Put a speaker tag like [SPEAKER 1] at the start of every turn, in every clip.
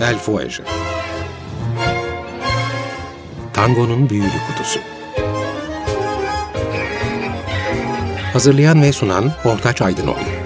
[SPEAKER 1] El Fuege Tango'nun Büyülü Kutusu. Hazırlayan ve sunan Ortaç Aydınoğlu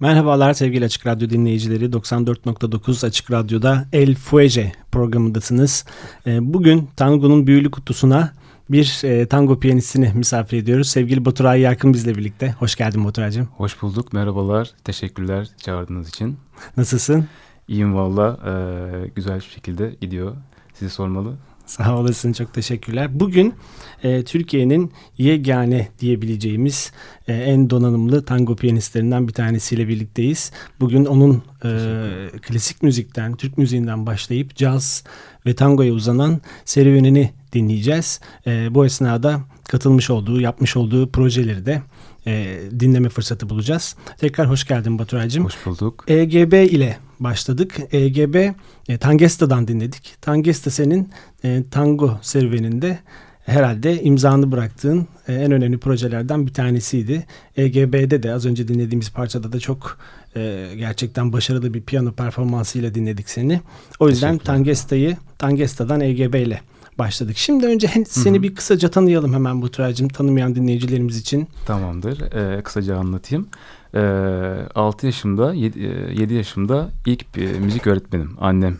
[SPEAKER 2] Merhabalar sevgili Açık Radyo dinleyicileri. 94.9 Açık Radyo'da El Fuege programındasınız. Ee, bugün Tango'nun büyülü kutusuna bir e, tango piyanistini misafir ediyoruz. Sevgili Baturay Yakın bizle birlikte. Hoş geldin Baturay'cığım.
[SPEAKER 3] Hoş bulduk. Merhabalar. Teşekkürler çağırdığınız için.
[SPEAKER 2] Nasılsın?
[SPEAKER 3] İyiyim valla. Ee, güzel bir şekilde gidiyor. Sizi sormalı.
[SPEAKER 2] Sağ olasın çok teşekkürler. Bugün e, Türkiye'nin yegane diyebileceğimiz e, en donanımlı tango piyanistlerinden bir tanesiyle birlikteyiz. Bugün onun e, klasik müzikten, Türk müziğinden başlayıp caz ve tangoya uzanan serüvenini dinleyeceğiz. E, bu esnada katılmış olduğu, yapmış olduğu projeleri de e, dinleme fırsatı bulacağız. Tekrar hoş geldin Baturay'cığım.
[SPEAKER 3] Hoş bulduk.
[SPEAKER 2] EGB ile başladık. EGB e, Tangesta'dan dinledik. Tangesta senin e, tango serüveninde herhalde imzanı bıraktığın e, en önemli projelerden bir tanesiydi. EGB'de de az önce dinlediğimiz parçada da çok e, gerçekten başarılı bir piyano performansıyla dinledik seni. O yüzden Tangesta'yı Tangesta'dan EGB ile başladık. Şimdi önce seni Hı-hı. bir kısaca tanıyalım hemen bu Turacığım tanımayan dinleyicilerimiz için.
[SPEAKER 3] Tamamdır. Ee, kısaca anlatayım. Ee, 6 yaşımda 7, 7 e, yaşımda ilk bir müzik öğretmenim annem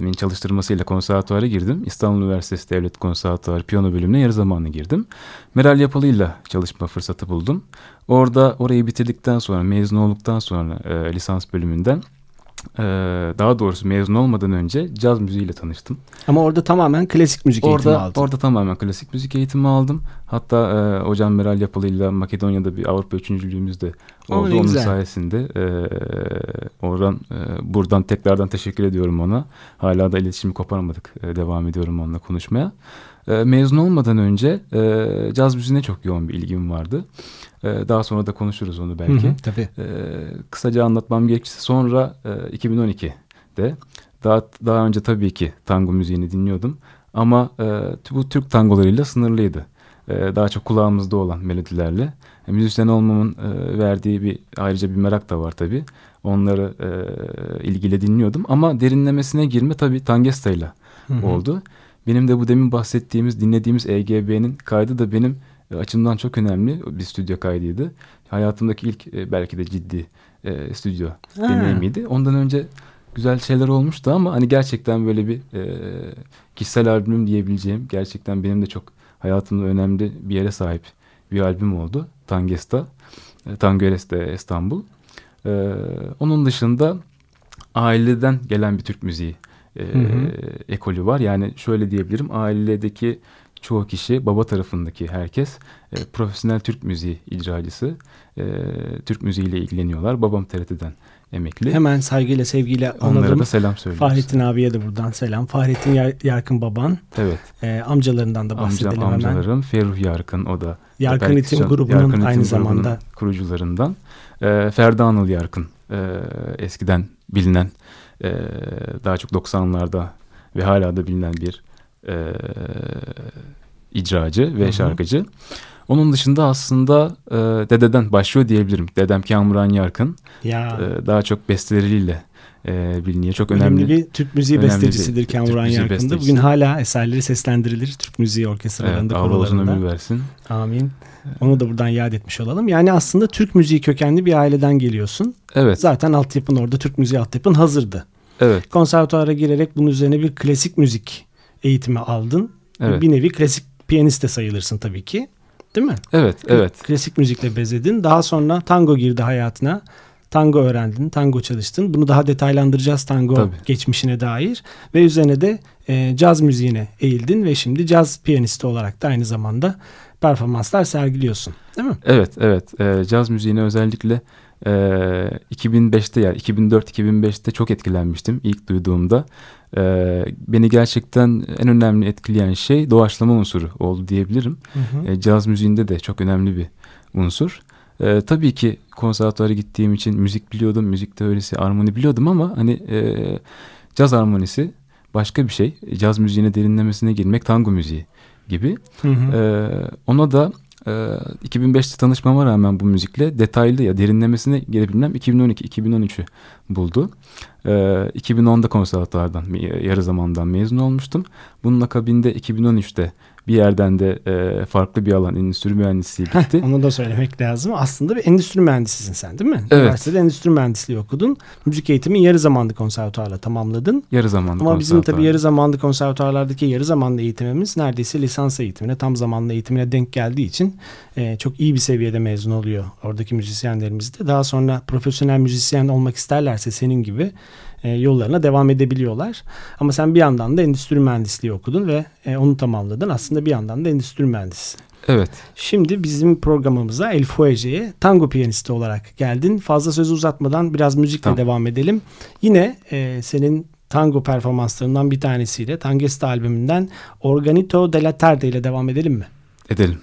[SPEAKER 3] min çalıştırmasıyla konservatuara girdim. İstanbul Üniversitesi Devlet Konservatuarı piyano bölümüne yarı zamanlı girdim. Meral Yapalı'yla çalışma fırsatı buldum. Orada orayı bitirdikten sonra mezun olduktan sonra e, lisans bölümünden ee, daha doğrusu mezun olmadan önce caz müziğiyle tanıştım.
[SPEAKER 2] Ama orada tamamen klasik müzik
[SPEAKER 3] orada,
[SPEAKER 2] eğitimi aldın.
[SPEAKER 3] Orada tamamen klasik müzik eğitimi aldım. Hatta e, hocam Meral Yapalı'yla Makedonya'da bir Avrupa üçüncülüğümüz de oldu. Onun güzel. sayesinde e, oradan e, buradan tekrardan teşekkür ediyorum ona. Hala da iletişimi koparamadık. E, devam ediyorum onunla konuşmaya. E, mezun olmadan önce e, caz müziğine çok yoğun bir ilgim vardı. E, daha sonra da konuşuruz onu belki. Hı hı,
[SPEAKER 2] tabii.
[SPEAKER 3] E, kısaca anlatmam gerekirse sonra e, 2012'de daha daha önce tabii ki tango müziğini dinliyordum. Ama e, bu Türk tangolarıyla sınırlıydı. E, daha çok kulağımızda olan melodilerle. E, müzisyen olmamın e, verdiği bir ayrıca bir merak da var tabii. Onları e, ilgili dinliyordum. Ama derinlemesine girme tabii Tangesta'yla oldu. Benim de bu demin bahsettiğimiz, dinlediğimiz EGB'nin kaydı da benim e, açımdan çok önemli bir stüdyo kaydıydı. Hayatımdaki ilk e, belki de ciddi e, stüdyo ha. deneyimiydi. Ondan önce güzel şeyler olmuştu ama hani gerçekten böyle bir e, kişisel albümüm diyebileceğim gerçekten benim de çok hayatımda önemli bir yere sahip bir albüm oldu. Tangesta, e, İstanbul. E, onun dışında aileden gelen bir Türk müziği e, hı hı. ekolü var. Yani şöyle diyebilirim ailedeki çoğu kişi baba tarafındaki herkes e, profesyonel Türk müziği icracısı. E, Türk müziğiyle ilgileniyorlar. Babam TRT'den emekli.
[SPEAKER 2] Hemen saygıyla sevgiyle.
[SPEAKER 3] Onlara da selam söylüyoruz.
[SPEAKER 2] Fahrettin abiye de buradan selam. Fahrettin Yarkın baban.
[SPEAKER 3] Evet.
[SPEAKER 2] E, amcalarından da bahsedelim
[SPEAKER 3] Amcam,
[SPEAKER 2] hemen.
[SPEAKER 3] Amcalarım Ferruh Yarkın o da.
[SPEAKER 2] Yarkın İtim grubunun Yarkın aynı zamanda.
[SPEAKER 3] Kurucularından. E, Ferda Anıl Yarkın e, eskiden bilinen e, daha çok 90'larda ve hala da bilinen bir e, icracı ve Hı-hı. şarkıcı. Onun dışında aslında e, dededen başlıyor diyebilirim. Dedem Kamuran Yarkın.
[SPEAKER 2] Ya.
[SPEAKER 3] E, daha çok besteleriyle e, biliniyor. Çok önemli,
[SPEAKER 2] önemli bir Türk müziği bestecisidir Kamuran Yarkın'da. Bugün hala eserleri seslendirilir Türk müziği orkestralarında,
[SPEAKER 3] evet, Allah uzun ömür versin.
[SPEAKER 2] Amin. Onu da buradan yad etmiş olalım. Yani aslında Türk müziği kökenli bir aileden geliyorsun.
[SPEAKER 3] Evet.
[SPEAKER 2] Zaten altyapın orada Türk müziği altyapın hazırdı.
[SPEAKER 3] Evet.
[SPEAKER 2] Konservatuara girerek bunun üzerine bir klasik müzik eğitimi aldın. Evet. Bir nevi klasik piyanist de sayılırsın tabii ki. Değil mi?
[SPEAKER 3] Evet, evet.
[SPEAKER 2] Klasik müzikle bezedin. Daha sonra tango girdi hayatına. Tango öğrendin, tango çalıştın. Bunu daha detaylandıracağız tango Tabii. geçmişine dair. Ve üzerine de e, caz müziğine eğildin ve şimdi caz piyanisti olarak da aynı zamanda performanslar sergiliyorsun. Değil mi?
[SPEAKER 3] Evet, evet. E, caz müziğine özellikle e, 2005'te yani 2004-2005'te çok etkilenmiştim ilk duyduğumda. E, beni gerçekten en önemli etkileyen şey doğaçlama unsuru oldu diyebilirim. Hı hı. E, caz müziğinde de çok önemli bir unsur. E, tabii ki konservatuara gittiğim için müzik biliyordum, müzik teorisi, armoni biliyordum ama hani e, caz armonisi başka bir şey. Caz müziğine derinlemesine girmek tango müziği gibi. Hı hı. E, ona da e, 2005'te tanışmama rağmen bu müzikle detaylı ya derinlemesine girebilmem 2012-2013'ü buldu. E, 2010'da konservatuardan yarı zamandan mezun olmuştum. Bunun akabinde 2013'te bir yerden de e, farklı bir alan endüstri mühendisliği gitti.
[SPEAKER 2] Heh, onu da söylemek lazım. Aslında bir endüstri mühendisisin sen değil mi?
[SPEAKER 3] Evet. Üniversitede
[SPEAKER 2] endüstri mühendisliği okudun. Müzik eğitimi yarı zamanlı konservatuarla tamamladın.
[SPEAKER 3] Yarı zamanlı
[SPEAKER 2] Ama bizim tabii yarı zamanlı konservatuarlardaki yarı zamanlı eğitimimiz neredeyse lisans eğitimine, tam zamanlı eğitimine denk geldiği için e, çok iyi bir seviyede mezun oluyor oradaki müzisyenlerimiz de. Daha sonra profesyonel müzisyen olmak isterlerse senin gibi e, yollarına devam edebiliyorlar. Ama sen bir yandan da endüstri mühendisliği okudun ve e, onu tamamladın. Aslında bir yandan da endüstri mühendisi.
[SPEAKER 3] Evet.
[SPEAKER 2] Şimdi bizim programımıza El Fuege'ye tango piyanisti olarak geldin. Fazla sözü uzatmadan biraz müzikle tamam. devam edelim. Yine e, senin tango performanslarından bir tanesiyle Tangesta albümünden Organito de la Tarde ile devam edelim mi?
[SPEAKER 3] Edelim.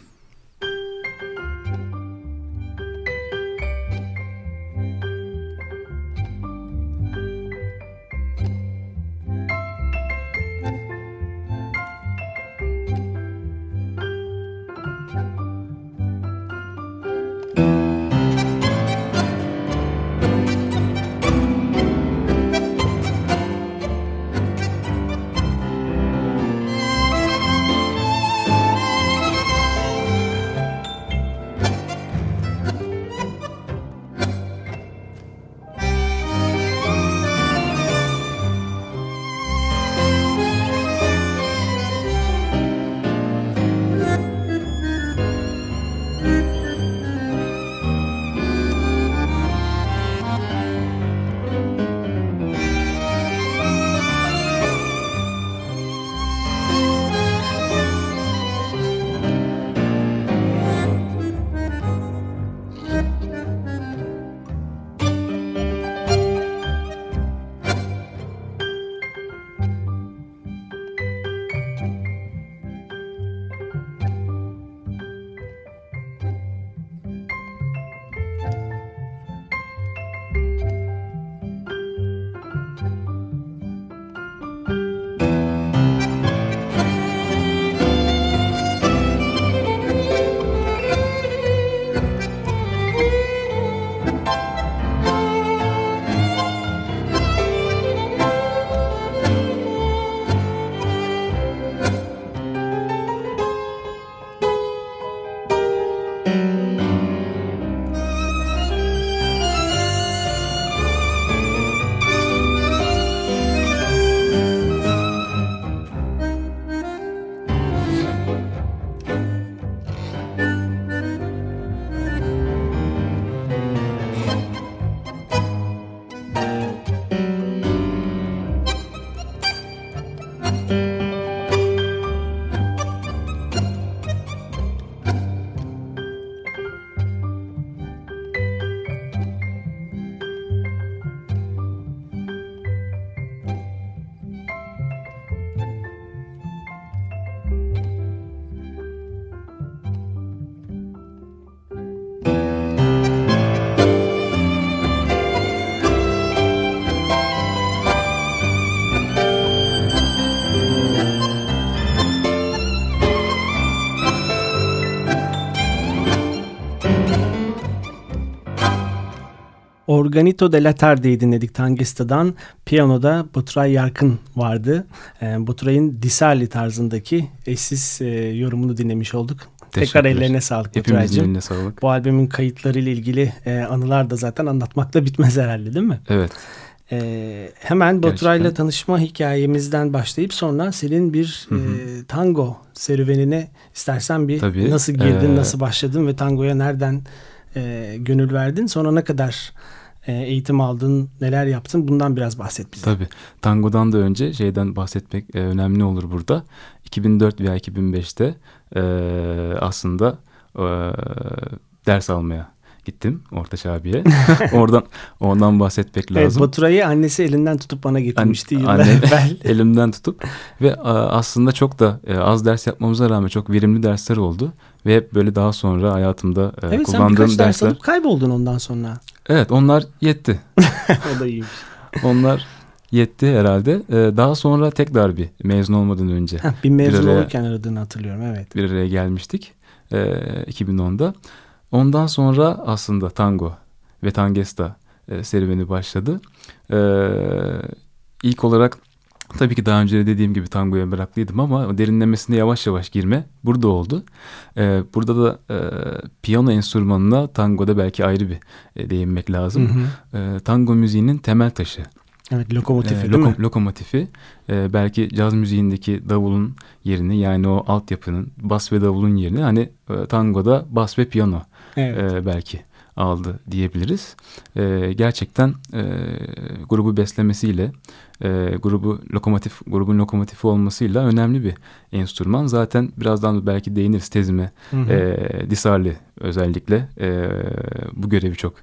[SPEAKER 2] Organito de la Tarde'yi dinledik Tangesta'dan. Piyanoda Baturay Yarkın vardı. E, Baturay'ın Disali tarzındaki eşsiz e, yorumunu dinlemiş olduk. Tekrar ellerine sağlık
[SPEAKER 3] Baturay'cığım. ellerine sağlık.
[SPEAKER 2] Bu albümün kayıtları ile ilgili e, anılar da zaten anlatmakla bitmez herhalde değil mi?
[SPEAKER 3] Evet.
[SPEAKER 2] E, hemen Baturay'la tanışma hikayemizden başlayıp sonra senin bir hı hı. E, tango serüvenine istersen bir Tabii, nasıl girdin, ee... nasıl başladın ve tangoya nereden e, gönül verdin? Sonra ne kadar eğitim aldın, neler yaptın bundan biraz bahset bize.
[SPEAKER 3] Tabii. Tangodan da önce şeyden bahsetmek e, önemli olur burada. 2004 veya 2005'te e, aslında e, ders almaya gittim Ortaç abiye. Oradan ondan bahsetmek lazım. Evet,
[SPEAKER 2] Baturay'ı annesi elinden tutup bana getirmişti An yıllar anne, evvel.
[SPEAKER 3] elimden tutup ve aslında çok da e, az ders yapmamıza rağmen çok verimli dersler oldu. Ve hep böyle daha sonra hayatımda
[SPEAKER 2] e, evet, kullandığım dersler. Evet sen birkaç ders alıp kayboldun ondan sonra.
[SPEAKER 3] Evet onlar yetti.
[SPEAKER 2] o da iyiymiş.
[SPEAKER 3] onlar yetti herhalde. Ee, daha sonra tekrar bir mezun olmadan önce.
[SPEAKER 2] Heh, bir mezun bir araya, olurken aradığını hatırlıyorum evet.
[SPEAKER 3] Bir araya gelmiştik e, 2010'da. Ondan sonra aslında tango ve tangesta e, serüveni başladı. E, ilk olarak tabii ki daha önce de dediğim gibi tangoya meraklıydım ama derinlemesine yavaş yavaş girme burada oldu. E, burada da e, piyano enstrümanına tangoda belki ayrı bir e, değinmek lazım. Hı hı. E, tango müziğinin temel taşı.
[SPEAKER 2] Evet lokomotifi e, değil mi?
[SPEAKER 3] Lokomotifi e, belki caz müziğindeki davulun yerini yani o altyapının bas ve davulun yerini hani e, tangoda bas ve piyano evet. e, belki aldı diyebiliriz. E, gerçekten e, grubu beslemesiyle, e, grubu lokomotif grubun lokomotifi olmasıyla önemli bir enstrüman. Zaten birazdan da belki değiniriz tezime. Hı hı. E, Disarli özellikle e, bu görevi çok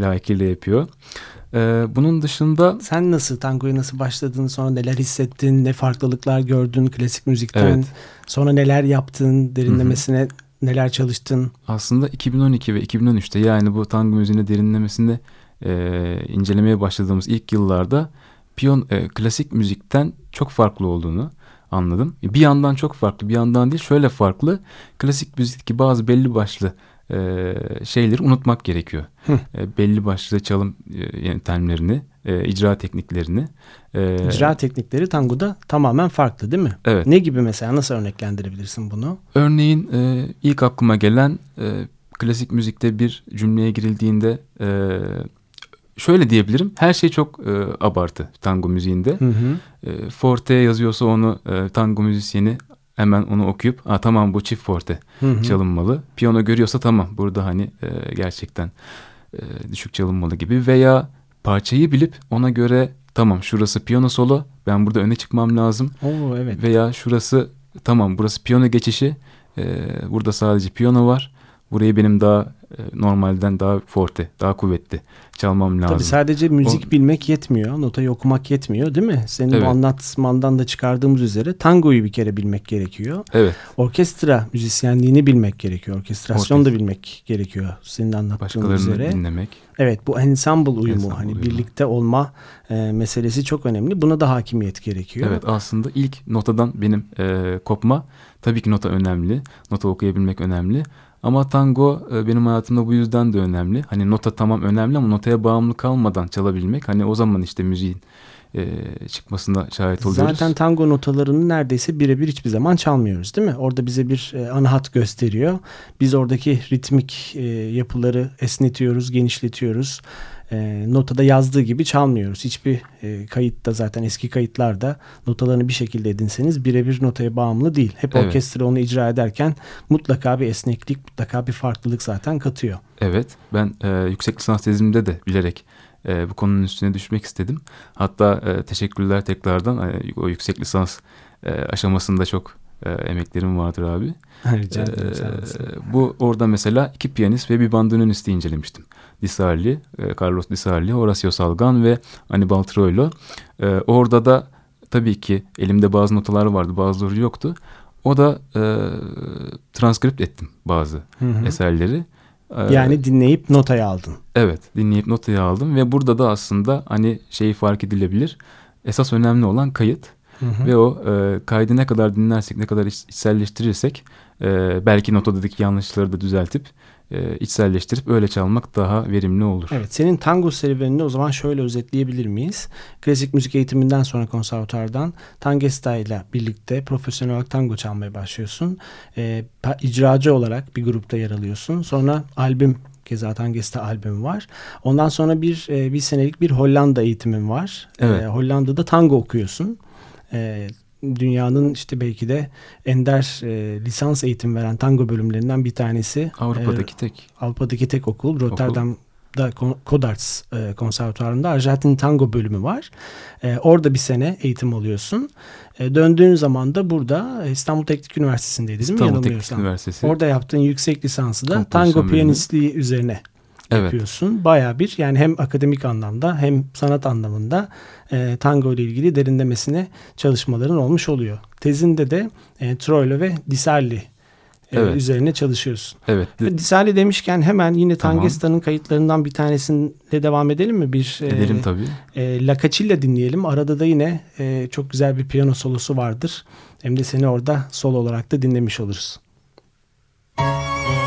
[SPEAKER 3] layıkıyla yapıyor. Ee, bunun dışında...
[SPEAKER 2] Sen nasıl tangoya nasıl başladın sonra neler hissettin ne farklılıklar gördün klasik müzikten evet. sonra neler yaptın derinlemesine Hı-hı neler çalıştın?
[SPEAKER 3] Aslında 2012 ve 2013'te yani bu tango müziğine derinlemesinde e, incelemeye başladığımız ilk yıllarda piyon e, klasik müzikten çok farklı olduğunu anladım. Bir yandan çok farklı, bir yandan değil. Şöyle farklı. Klasik müzikteki bazı belli başlı e, şeyleri unutmak gerekiyor. E, belli başlı çalım e, yöntemlerini, e, icra tekniklerini.
[SPEAKER 2] E, icra teknikleri tangoda tamamen farklı değil mi?
[SPEAKER 3] Evet.
[SPEAKER 2] Ne gibi mesela nasıl örneklendirebilirsin bunu?
[SPEAKER 3] Örneğin e, ilk aklıma gelen e, klasik müzikte bir cümleye girildiğinde e, şöyle diyebilirim. Her şey çok e, abartı tango müziğinde. Hı hı. E, forte yazıyorsa onu e, tango müzisyeni hemen onu okuyup Aa, tamam bu çift forte hı hı. çalınmalı. Piyano görüyorsa tamam burada hani e, gerçekten e, düşük çalınmalı gibi veya parçayı bilip ona göre tamam şurası piyano solo ben burada öne çıkmam lazım.
[SPEAKER 2] Oo, evet.
[SPEAKER 3] Veya şurası tamam burası piyano geçişi e, burada sadece piyano var. Burayı benim daha e, normalden daha forte, daha kuvvetli çalmam lazım.
[SPEAKER 2] Tabii sadece müzik o... bilmek yetmiyor, notayı okumak yetmiyor değil mi? Senin evet. bu anlatmandan da çıkardığımız üzere tangoyu bir kere bilmek gerekiyor.
[SPEAKER 3] Evet.
[SPEAKER 2] Orkestra müzisyenliğini bilmek gerekiyor, orkestrasyon Orkest... da bilmek gerekiyor senin anlattığın üzere.
[SPEAKER 3] dinlemek.
[SPEAKER 2] Evet bu ensemble uyumu ensemble hani uyumu. birlikte olma e, meselesi çok önemli. Buna da hakimiyet gerekiyor.
[SPEAKER 3] Evet aslında ilk notadan benim e, kopma tabii ki nota önemli. Nota okuyabilmek önemli. Ama tango e, benim hayatımda bu yüzden de önemli. Hani nota tamam önemli ama notaya bağımlı kalmadan çalabilmek. Hani o zaman işte müziğin e, çıkmasına şahit oluyoruz.
[SPEAKER 2] Zaten tango notalarını neredeyse birebir hiçbir zaman çalmıyoruz değil mi? Orada bize bir e, ana hat gösteriyor. Biz oradaki ritmik e, yapıları esnetiyoruz, genişletiyoruz e, notada yazdığı gibi çalmıyoruz. Hiçbir e, kayıtta zaten eski kayıtlarda notalarını bir şekilde edinseniz birebir notaya bağımlı değil. Hep evet. orkestra onu icra ederken mutlaka bir esneklik, mutlaka bir farklılık zaten katıyor.
[SPEAKER 3] Evet ben e, yüksek lisans tezimde de bilerek e, bu konunun üstüne düşmek istedim. Hatta e, teşekkürler tekrardan e, o yüksek lisans e, aşamasında çok e, emeklerim vardır abi.
[SPEAKER 2] Rica ederim.
[SPEAKER 3] E, bu orada mesela iki piyanist ve bir bandononisti incelemiştim. Disarli, e, Carlos Disarli, Horacio Salgan ve Anibal Troilo. E, orada da tabii ki elimde bazı notalar vardı, bazıları yoktu. O da e, transkript ettim bazı hı hı. eserleri.
[SPEAKER 2] E, yani dinleyip notayı aldın.
[SPEAKER 3] Evet, dinleyip notayı aldım ve burada da aslında hani şeyi fark edilebilir. Esas önemli olan kayıt. Hı hı. Ve o e, kaydı ne kadar dinlersek, ne kadar içselleştirirsek e, belki notadaki yanlışları da düzeltip e, içselleştirip öyle çalmak daha verimli olur.
[SPEAKER 2] Evet senin tango serüvenini o zaman şöyle özetleyebilir miyiz? Klasik müzik eğitiminden sonra konservatuardan Tangesta ile birlikte profesyonel olarak tango çalmaya başlıyorsun. E, icracı olarak bir grupta yer alıyorsun. Sonra albüm Keza Tangesta albüm var. Ondan sonra bir e, bir senelik bir Hollanda eğitimin var.
[SPEAKER 3] Evet.
[SPEAKER 2] E, Hollanda'da tango okuyorsun. E, dünyanın işte belki de ender e, lisans eğitim veren tango bölümlerinden bir tanesi.
[SPEAKER 3] Avrupa'daki e, tek.
[SPEAKER 2] Avrupa'daki tek okul. Rotterdam'da Kodarts e, konservatuarında Arjantin tango bölümü var. E, orada bir sene eğitim alıyorsun. E, döndüğün zaman da burada İstanbul Teknik Üniversitesi'ndeydi değil
[SPEAKER 3] İstanbul Teknik Üniversitesi.
[SPEAKER 2] Orada yaptığın yüksek lisansı da tango piyanistliği üzerine evet. yapıyorsun. Baya bir yani hem akademik anlamda hem sanat anlamında e, tango ile ilgili derinlemesine çalışmaların olmuş oluyor. Tezinde de e, Troilo ve Disarli e, evet. üzerine çalışıyorsun.
[SPEAKER 3] Evet.
[SPEAKER 2] Disarli demişken hemen yine tamam. Tangesta'nın kayıtlarından bir tanesinde devam edelim mi? Bir
[SPEAKER 3] e, Edelim e, tabii.
[SPEAKER 2] E, La Cacilla dinleyelim. Arada da yine e, çok güzel bir piyano solosu vardır. Hem de seni orada solo olarak da dinlemiş oluruz. Müzik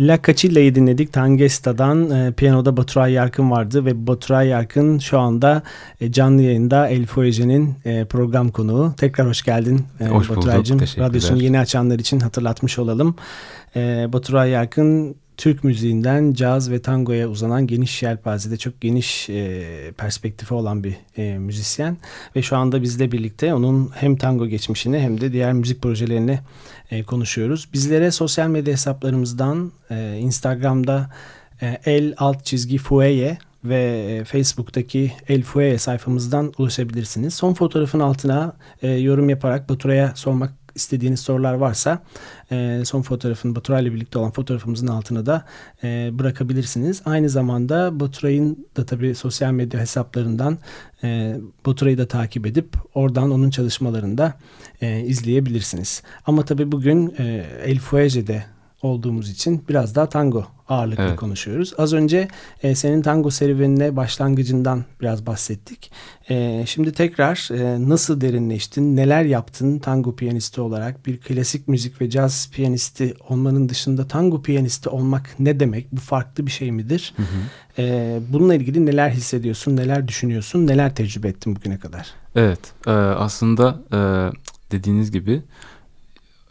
[SPEAKER 2] La Cacilla'yı dinledik. Tangesta'dan e, piyanoda Baturay Yarkın vardı ve Baturay Yarkın şu anda e, canlı yayında El Foyeje'nin e, program konuğu. Tekrar hoş geldin
[SPEAKER 3] e, hoş Baturay'cığım.
[SPEAKER 2] Radyosunu yeni açanlar için hatırlatmış olalım. E, Baturay Yarkın Türk müziğinden caz ve tangoya uzanan geniş yelpazede çok geniş e, perspektifi olan bir e, müzisyen ve şu anda bizle birlikte onun hem tango geçmişini hem de diğer müzik projelerini e, konuşuyoruz. Bizlere sosyal medya hesaplarımızdan e, Instagram'da e, el alt çizgi fueye ve e, Facebook'taki El Fueye sayfamızdan ulaşabilirsiniz. Son fotoğrafın altına e, yorum yaparak Batura'ya sormak istediğiniz sorular varsa e, son fotoğrafın Batura ile birlikte olan fotoğrafımızın altına da e, bırakabilirsiniz. Aynı zamanda Baturay'ın da tabii sosyal medya hesaplarından e, Baturay'ı da takip edip oradan onun çalışmalarını da e, izleyebilirsiniz. Ama tabii bugün e, El Fuege'de olduğumuz için biraz daha tango ağırlıklı
[SPEAKER 3] Evet.
[SPEAKER 2] konuşuyoruz. Az önce e, senin tango serüvenine başlangıcından biraz bahsettik. E, şimdi tekrar e, nasıl derinleştin, neler yaptın tango piyanisti olarak? Bir klasik müzik ve caz piyanisti olmanın dışında tango piyanisti olmak ne demek? Bu farklı bir şey midir? E, bununla ilgili neler hissediyorsun, neler düşünüyorsun, neler tecrübe ettin bugüne kadar?
[SPEAKER 3] Evet, e, aslında e, dediğiniz gibi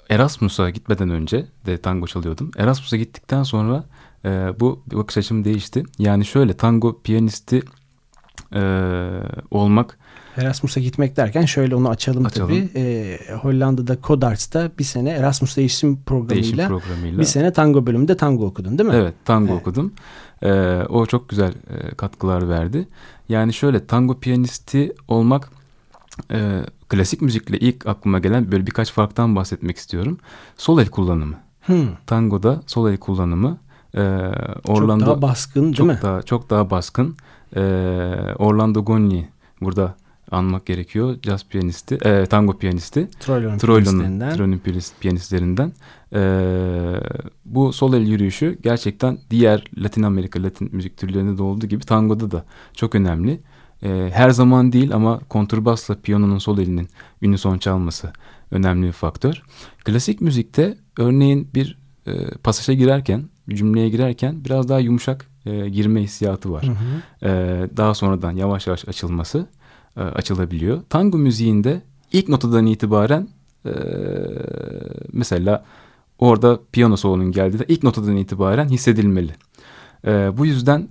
[SPEAKER 3] Erasmus'a gitmeden önce de tango çalıyordum. Erasmus'a gittikten sonra e, bu bakış açım değişti. Yani şöyle tango piyanisti e, olmak
[SPEAKER 2] Erasmus'a gitmek derken şöyle onu açalım,
[SPEAKER 3] Açalım.
[SPEAKER 2] tabii. E, Hollanda'da Codarts'ta bir sene Erasmus değişim programıyla
[SPEAKER 3] değişim programıyla.
[SPEAKER 2] bir sene tango bölümünde tango okudun değil mi?
[SPEAKER 3] Evet tango
[SPEAKER 2] Evet.
[SPEAKER 3] okudum. E, o çok güzel e, katkılar verdi. Yani şöyle tango piyanisti olmak e, klasik müzikle ilk aklıma gelen böyle birkaç farktan bahsetmek istiyorum. Sol el kullanımı.
[SPEAKER 2] Hmm.
[SPEAKER 3] Tangoda sol el kullanımı e, Orlando
[SPEAKER 2] Çok daha baskın değil
[SPEAKER 3] çok
[SPEAKER 2] mi?
[SPEAKER 3] daha çok daha baskın. E, Orlando Gonni burada anmak gerekiyor. Caz piyanisti, e, tango piyanisti.
[SPEAKER 2] Troilon
[SPEAKER 3] Troilon'un
[SPEAKER 2] piyanistlerinden.
[SPEAKER 3] Troilon piyanist- piyanistlerinden. E, bu sol el yürüyüşü gerçekten diğer Latin Amerika, Latin müzik türlerinde de olduğu gibi tangoda da çok önemli. E, her zaman değil ama kontrbasla piyanonun sol elinin unison çalması önemli bir faktör. Klasik müzikte örneğin bir e, pasaja girerken, cümleye girerken biraz daha yumuşak e, girme hissiyatı var.
[SPEAKER 2] Hı hı.
[SPEAKER 3] E, daha sonradan yavaş yavaş açılması e, açılabiliyor. Tango müziğinde ilk notadan itibaren e, mesela orada piyano solunun geldiğinde ilk notadan itibaren hissedilmeli. E, bu yüzden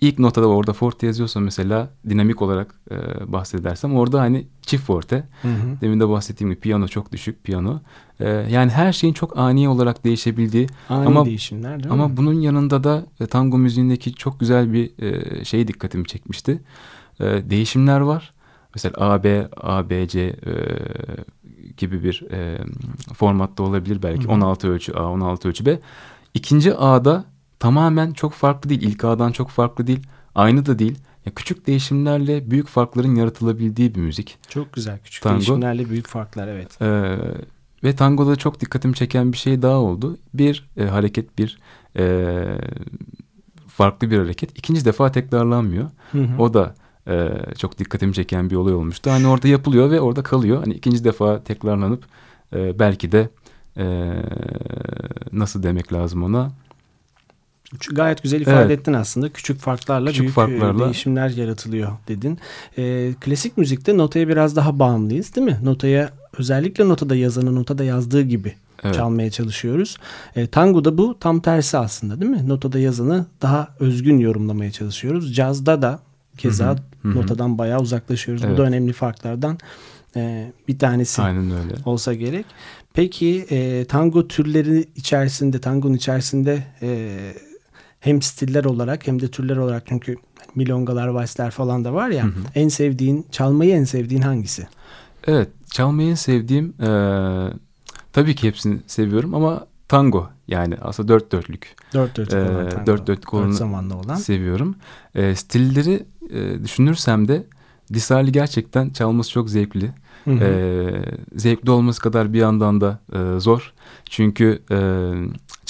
[SPEAKER 3] ilk notada orada forte yazıyorsa mesela dinamik olarak e, bahsedersem orada hani çift forte.
[SPEAKER 2] Hı hı.
[SPEAKER 3] Demin de bahsettiğim gibi piyano çok düşük piyano. E, yani her şeyin çok ani olarak değişebildiği
[SPEAKER 2] Ani
[SPEAKER 3] Ama-
[SPEAKER 2] değişimler değil mi?
[SPEAKER 3] ama bunun yanında da e, tango müziğindeki çok güzel bir e, şey dikkatimi çekmişti. E, değişimler var. Mesela A, B, A, B, C e, gibi bir e, formatta olabilir belki.
[SPEAKER 2] Hı hı.
[SPEAKER 3] 16 ölçü A, 16 ölçü B. İkinci A'da tamamen çok farklı değil. İlk A'dan çok farklı değil. Aynı da değil. Ya küçük değişimlerle büyük farkların yaratılabildiği bir müzik.
[SPEAKER 2] Çok güzel küçük
[SPEAKER 3] Tango.
[SPEAKER 2] değişimlerle büyük farklar evet.
[SPEAKER 3] Ee, ve tangoda çok dikkatimi çeken bir şey daha oldu. Bir e, hareket bir e, farklı bir hareket. İkinci defa tekrarlanmıyor.
[SPEAKER 2] Hı hı.
[SPEAKER 3] O da e, çok dikkatimi çeken bir olay olmuştu. Hani orada yapılıyor ve orada kalıyor. Hani ikinci defa tekrarlanıp e, belki de e, nasıl demek lazım ona?
[SPEAKER 2] Gayet güzel ifade
[SPEAKER 3] Evet.
[SPEAKER 2] ettin aslında. Küçük farklarla
[SPEAKER 3] Küçük
[SPEAKER 2] büyük
[SPEAKER 3] farklarla.
[SPEAKER 2] e, değişimler yaratılıyor dedin. E, klasik müzikte notaya biraz daha bağımlıyız değil mi? Notaya özellikle notada yazanın notada yazdığı gibi
[SPEAKER 3] Evet.
[SPEAKER 2] çalmaya çalışıyoruz. E, tangoda bu tam tersi aslında değil mi? Notada yazanı daha özgün yorumlamaya çalışıyoruz. Cazda da keza
[SPEAKER 3] Hı hı,
[SPEAKER 2] notadan bayağı uzaklaşıyoruz. Bu
[SPEAKER 3] Evet.
[SPEAKER 2] da önemli farklardan e, bir tanesi
[SPEAKER 3] Aynen öyle.
[SPEAKER 2] olsa gerek. Peki e, tango türleri içerisinde, tangonun içerisinde e, hem stiller olarak hem de türler olarak çünkü milongalar, valsler falan da var ya.
[SPEAKER 3] Hı hı.
[SPEAKER 2] En sevdiğin, çalmayı en sevdiğin hangisi?
[SPEAKER 3] Evet, çalmayı en sevdiğim e, tabii ki hepsini seviyorum ama tango yani aslında dört dörtlük
[SPEAKER 2] Dört dörtlük
[SPEAKER 3] Ee,
[SPEAKER 2] olan tango.
[SPEAKER 3] dört dörtlük olanı
[SPEAKER 2] Dört zamanlı olan.
[SPEAKER 3] seviyorum. E, stilleri e, düşünürsem de Disali gerçekten çalması çok zevkli.
[SPEAKER 2] Hı hı.
[SPEAKER 3] E, zevkli olması kadar bir yandan da e, zor. Çünkü e,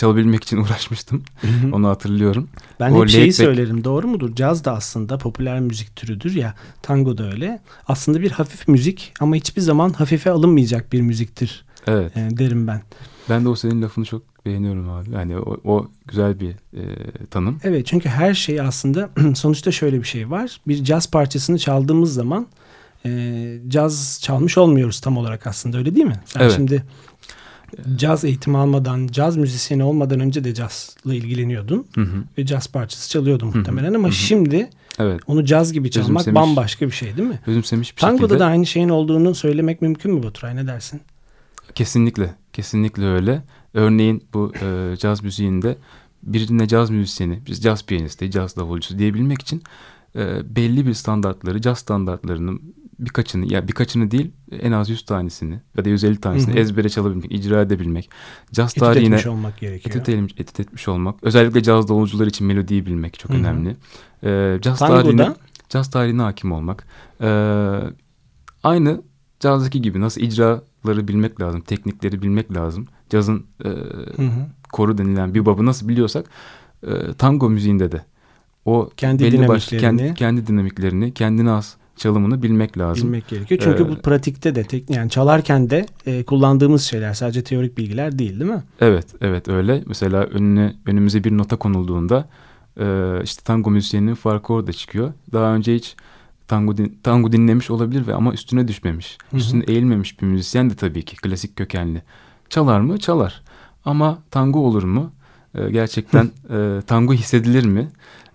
[SPEAKER 3] çalabilmek için uğraşmıştım.
[SPEAKER 2] Hı hı.
[SPEAKER 3] Onu hatırlıyorum.
[SPEAKER 2] Ben
[SPEAKER 3] o
[SPEAKER 2] hep şeyi
[SPEAKER 3] back-
[SPEAKER 2] söylerim doğru mudur? Caz da aslında popüler müzik türüdür ya. Tango da öyle. Aslında bir hafif müzik ama hiçbir zaman hafife alınmayacak bir müziktir
[SPEAKER 3] Evet.
[SPEAKER 2] e, derim ben.
[SPEAKER 3] Ben de o senin lafını çok beğeniyorum abi. Yani o, o güzel bir e, tanım.
[SPEAKER 2] Evet çünkü her şey aslında sonuçta şöyle bir şey var. Bir caz parçasını çaldığımız zaman e, caz çalmış olmuyoruz tam olarak aslında öyle değil mi? Sen
[SPEAKER 3] Evet.
[SPEAKER 2] şimdi caz eğitimi almadan, caz müzisyeni olmadan önce de cazla ilgileniyordun
[SPEAKER 3] Hı hı.
[SPEAKER 2] ve caz parçası çalıyordun
[SPEAKER 3] hı,
[SPEAKER 2] muhtemelen ama
[SPEAKER 3] hı hı.
[SPEAKER 2] şimdi
[SPEAKER 3] Evet.
[SPEAKER 2] onu caz gibi çalmak
[SPEAKER 3] Özümsemiş.
[SPEAKER 2] bambaşka bir şey değil mi?
[SPEAKER 3] Özümsemiş bir
[SPEAKER 2] Tangoda
[SPEAKER 3] şekilde.
[SPEAKER 2] da aynı şeyin olduğunu söylemek mümkün mü Baturay ne dersin?
[SPEAKER 3] Kesinlikle, kesinlikle öyle. Örneğin bu e, caz müziğinde birine caz müzisyeni, biz caz piyanisti, caz davulcusu diyebilmek için e, belli bir standartları, caz standartlarının birkaçını, ya birkaçını değil en az 100 tanesini ya da 150 tanesini
[SPEAKER 2] Hı hı.
[SPEAKER 3] ezbere çalabilmek, icra edebilmek. Caz
[SPEAKER 2] Etüt
[SPEAKER 3] tarihine
[SPEAKER 2] etmiş olmak gerekiyor.
[SPEAKER 3] etüt, elim- etüt etmiş olmak. Özellikle caz davulcular için melodiyi bilmek çok
[SPEAKER 2] Hı hı.
[SPEAKER 3] önemli. E, caz
[SPEAKER 2] Tangoda
[SPEAKER 3] tarihine, caz tarihine hakim olmak. E, aynı cazdaki gibi nasıl icra kuralları bilmek lazım, teknikleri bilmek lazım. Cazın e, koru denilen bir babı nasıl biliyorsak e, tango müziğinde de o
[SPEAKER 2] kendi
[SPEAKER 3] belli başlı, kendi, kendi dinamiklerini, kendine az çalımını bilmek lazım.
[SPEAKER 2] Bilmek gerekiyor. Çünkü ee, bu pratikte de tek, yani çalarken de e, kullandığımız şeyler sadece teorik bilgiler değil değil mi?
[SPEAKER 3] Evet, evet öyle. Mesela önüne önümüze bir nota konulduğunda e, işte tango müzisyeninin farkı orada çıkıyor. Daha önce hiç tango din, tango dinlemiş olabilir ve ama üstüne düşmemiş. Hı hı. Üstüne eğilmemiş bir müzisyen de tabii ki klasik kökenli. Çalar mı? Çalar. Ama tango olur mu? E, gerçekten e, tango hissedilir mi?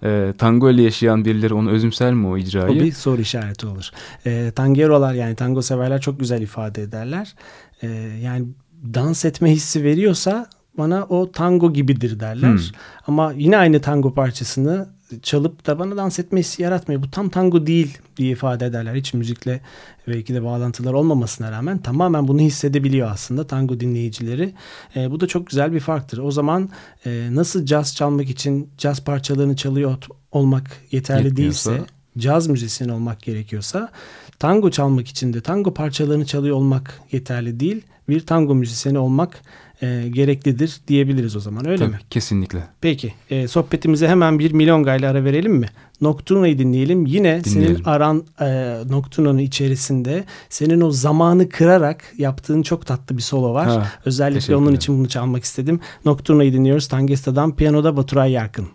[SPEAKER 3] E, tango ile yaşayan birileri onu özümser mi o icrayı?
[SPEAKER 2] O bir soru işareti olur. E, tangerolar yani tango severler çok güzel ifade ederler. E, yani dans etme hissi veriyorsa bana o tango gibidir derler. Hmm. Ama yine aynı tango parçasını çalıp da bana dans etme hissi yaratmıyor. Bu tam tango değil diye ifade ederler. Hiç müzikle belki de bağlantılar olmamasına rağmen tamamen bunu hissedebiliyor aslında tango dinleyicileri. E, bu da çok güzel bir farktır. O zaman e, nasıl caz çalmak için caz parçalarını çalıyor olmak yeterli Yetmiyorsa. değilse, caz müzisyeni olmak gerekiyorsa tango çalmak için de tango parçalarını çalıyor olmak yeterli değil. Bir tango müzisyeni olmak e, gereklidir diyebiliriz o zaman öyle
[SPEAKER 3] Tabii,
[SPEAKER 2] mi?
[SPEAKER 3] Kesinlikle.
[SPEAKER 2] Peki e, sohbetimize hemen bir milonga ile ara verelim mi? Nocturna'yı dinleyelim. Yine Dinleyelim. senin aran e, Nocturna'nın içerisinde senin o zamanı kırarak yaptığın çok tatlı bir solo var. Ha, Özellikle onun için bunu çalmak istedim. Nocturna'yı dinliyoruz. Tangesta'dan piyanoda Baturay Yarkın.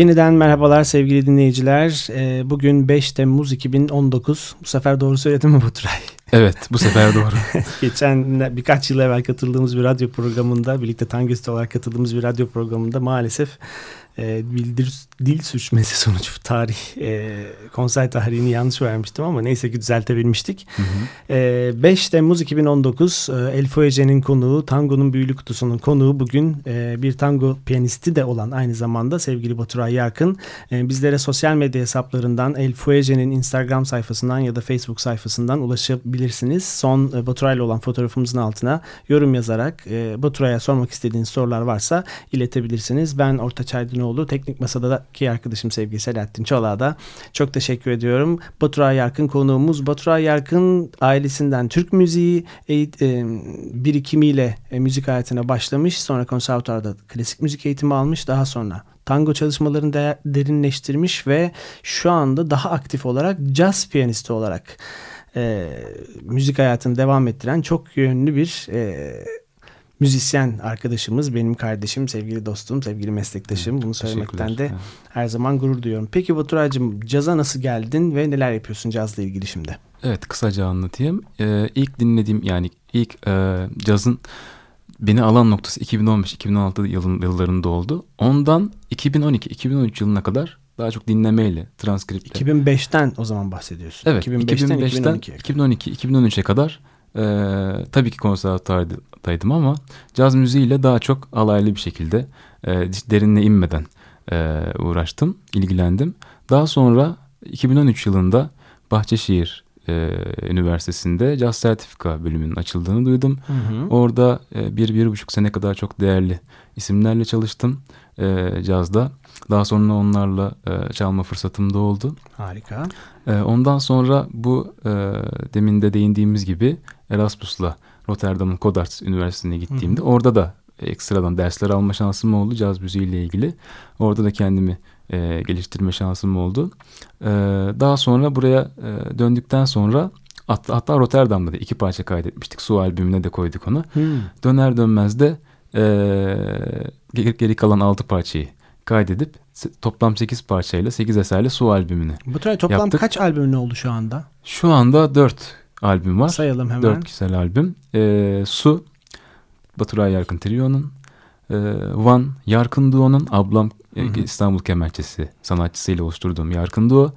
[SPEAKER 2] Yeniden merhabalar sevgili dinleyiciler. Ee, bugün 5 Temmuz 2019. Bu sefer doğru söyledim mi Baturay?
[SPEAKER 3] Evet bu sefer doğru.
[SPEAKER 2] Geçen birkaç yıl evvel katıldığımız bir radyo programında birlikte Tangest olarak katıldığımız bir radyo programında maalesef e, bildir, dil sürçmesi sonucu tarih e, konser tarihini yanlış vermiştim ama neyse ki düzeltebilmiştik. Hı hı. E, 5 Temmuz 2019 e, El Fuege'nin konuğu, tangonun büyülü kutusunun konuğu bugün e, bir tango piyanisti de olan aynı zamanda sevgili Baturay Yarkın. E, bizlere sosyal medya hesaplarından El Fuege'nin Instagram sayfasından ya da Facebook sayfasından ulaşabilirsiniz. Son e, Baturay'la olan fotoğrafımızın altına yorum yazarak e, Baturay'a sormak istediğiniz sorular varsa iletebilirsiniz. Ben Orta Çaydınoğlu, teknik masadaki arkadaşım sevgili Selahattin Çolak'a da çok teşekkür ediyorum. Baturay Yarkın konuğumuz. Baturay Yarkın ailesinden Türk müziği e, birikimiyle e, müzik hayatına başlamış. Sonra konservatuarda klasik müzik eğitimi almış. Daha sonra tango çalışmalarını de, derinleştirmiş ve şu anda daha aktif olarak jazz piyanisti olarak e, müzik hayatını devam ettiren çok yönlü bir e, müzisyen arkadaşımız, benim kardeşim, sevgili dostum, sevgili meslektaşım. Bunu söylemekten de her zaman gurur duyuyorum. Peki Baturay'cığım caza nasıl geldin ve neler yapıyorsun cazla ilgili şimdi?
[SPEAKER 3] Evet kısaca anlatayım. Ee, ilk dinlediğim yani ilk e, cazın beni alan noktası 2015-2016 yılın, yıllarında oldu. Ondan 2012-2013 yılına kadar daha çok dinlemeyle, transkriptle.
[SPEAKER 2] 2005'ten o zaman bahsediyorsun.
[SPEAKER 3] Evet, 2005'ten, 2005'ten 2012-2013'e kadar e, tabii ki konservatuvardaydım ama caz müziğiyle daha çok alaylı bir şekilde e, derinle inmeden e, uğraştım, ilgilendim. Daha sonra 2013 yılında Bahçeşehir e, Üniversitesi'nde caz sertifika bölümünün açıldığını duydum. Hı hı. Orada e, bir, bir buçuk sene kadar çok değerli isimlerle çalıştım e, cazda. Daha sonra onlarla e, çalma fırsatım da oldu.
[SPEAKER 2] Harika.
[SPEAKER 3] E, ondan sonra bu e, demin de değindiğimiz gibi Erasmus'la Rotterdam'ın Codarts Üniversitesi'ne gittiğimde hı hı. orada da ekstradan dersler alma şansım oldu caz müziğiyle ilgili. Orada da kendimi e, geliştirme şansım oldu. E, daha sonra buraya e, döndükten sonra hatta, hatta Rotterdam'da da iki parça kaydetmiştik. Su albümüne de koyduk onu. Hmm. Döner dönmez de e, geri, geri kalan altı parçayı kaydedip toplam 8 parçayla 8 eserle Su albümünü
[SPEAKER 2] Bu toplam yaptık. kaç albüm oldu şu anda?
[SPEAKER 3] Şu anda 4 albüm var.
[SPEAKER 2] Sayalım hemen.
[SPEAKER 3] 4 kişisel albüm. E, Su, Baturay Yarkın Trio'nun, e, Van Yarkın Duo'nun, ablam Hı hı. İstanbul Kemençesi sanatçısıyla oluşturduğum Yarkın Duo.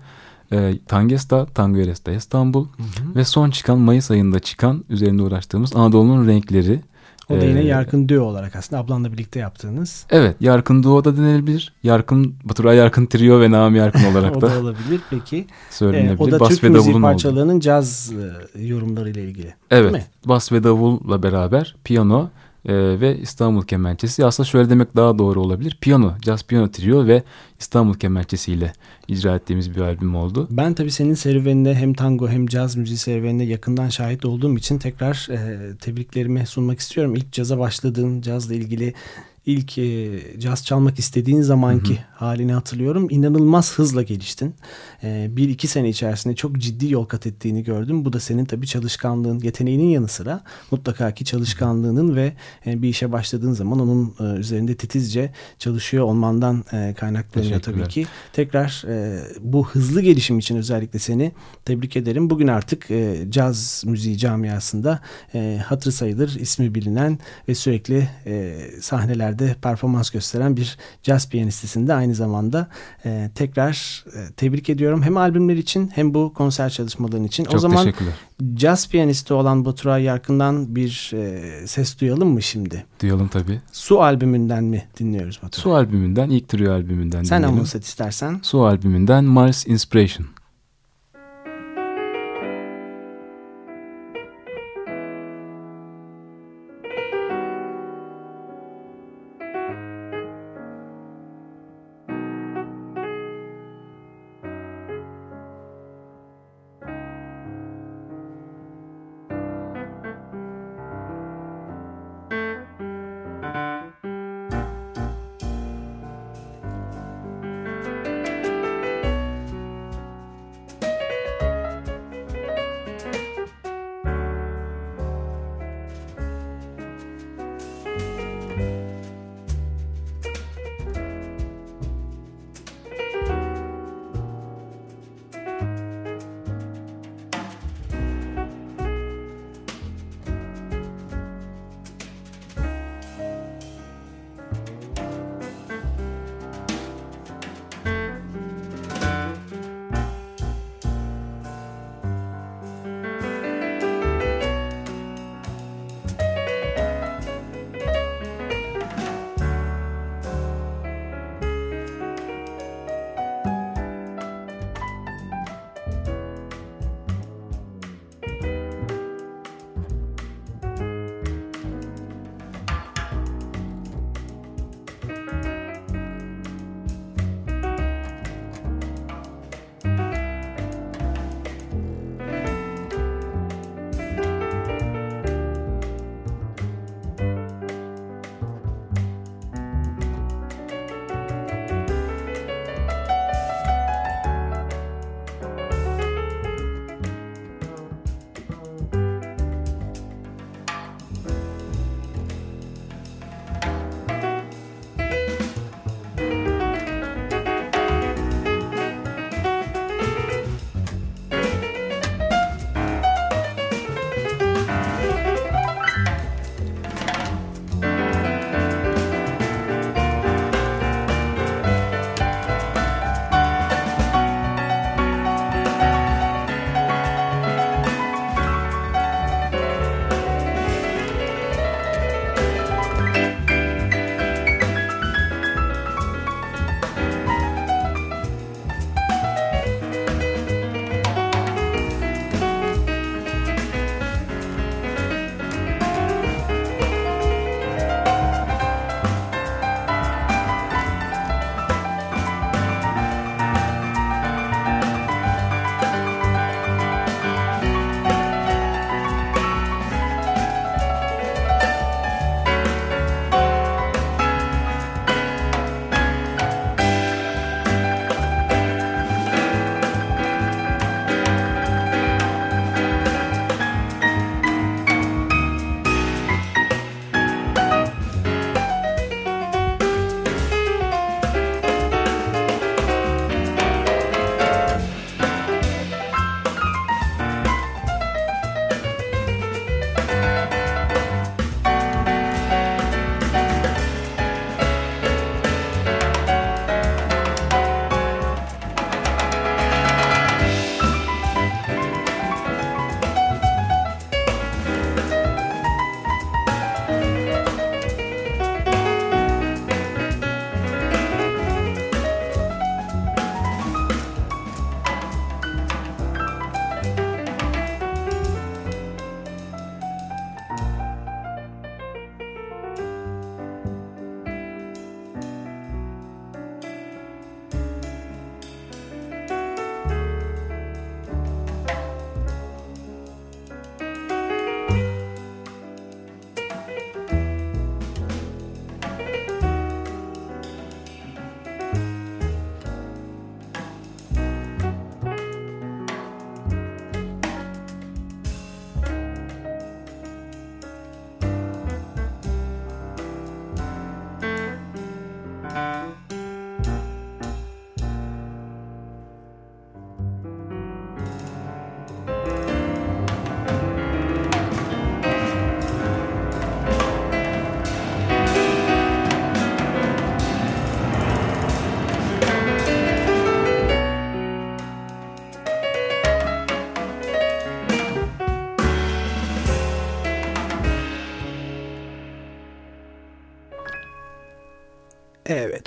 [SPEAKER 3] E, Tangesta, Tango Eresta İstanbul. Hı hı. Ve son çıkan Mayıs ayında çıkan üzerinde uğraştığımız Anadolu'nun renkleri.
[SPEAKER 2] O da yine ee, Yarkın Duo olarak aslında ablanla birlikte yaptığınız.
[SPEAKER 3] Evet Yarkın Duo da denilebilir. Yarkın, Baturay Yarkın Trio ve Nami Yarkın olarak da.
[SPEAKER 2] o da olabilir peki.
[SPEAKER 3] Söylenebilir.
[SPEAKER 2] Ee, o da bas Türk müziği parçalarının caz e, yorumlarıyla ilgili.
[SPEAKER 3] Evet bas ve davulla beraber piyano e, ve İstanbul Kemençesi. Aslında şöyle demek daha doğru olabilir. Piyano, Jazz Piyano Trio ve İstanbul Kemençesi ile icra ettiğimiz bir albüm oldu.
[SPEAKER 2] Ben tabii senin serüveninde hem tango hem caz müziği serüveninde yakından şahit olduğum için tekrar e, tebriklerimi sunmak istiyorum. İlk caza başladığın cazla ilgili ilk e, caz çalmak istediğin zamanki hı hı. halini hatırlıyorum. İnanılmaz hızla geliştin. E, bir iki sene içerisinde çok ciddi yol kat ettiğini gördüm. Bu da senin tabii çalışkanlığın, yeteneğinin yanı sıra mutlaka ki çalışkanlığının ve e, bir işe başladığın zaman onun e, üzerinde titizce çalışıyor olmandan e, kaynaklanıyor tabii ki. Tekrar e, bu hızlı gelişim için özellikle seni tebrik ederim. Bugün artık e, caz müziği camiasında e, hatırı sayılır, ismi bilinen ve sürekli e, sahneler konserlerde performans gösteren bir jazz piyanistisin de aynı zamanda e, tekrar e, tebrik ediyorum. Hem albümler için hem bu konser çalışmaların için.
[SPEAKER 3] Çok
[SPEAKER 2] o zaman. Jazz piyanisti olan Baturay Yarkın'dan bir e, ses duyalım mı şimdi?
[SPEAKER 3] Duyalım tabii.
[SPEAKER 2] Su albümünden mi dinliyoruz Baturay?
[SPEAKER 3] Su albümünden, ilk trio albümünden
[SPEAKER 2] Sen dinleyelim. Sen istersen.
[SPEAKER 3] Su albümünden Mars Inspiration.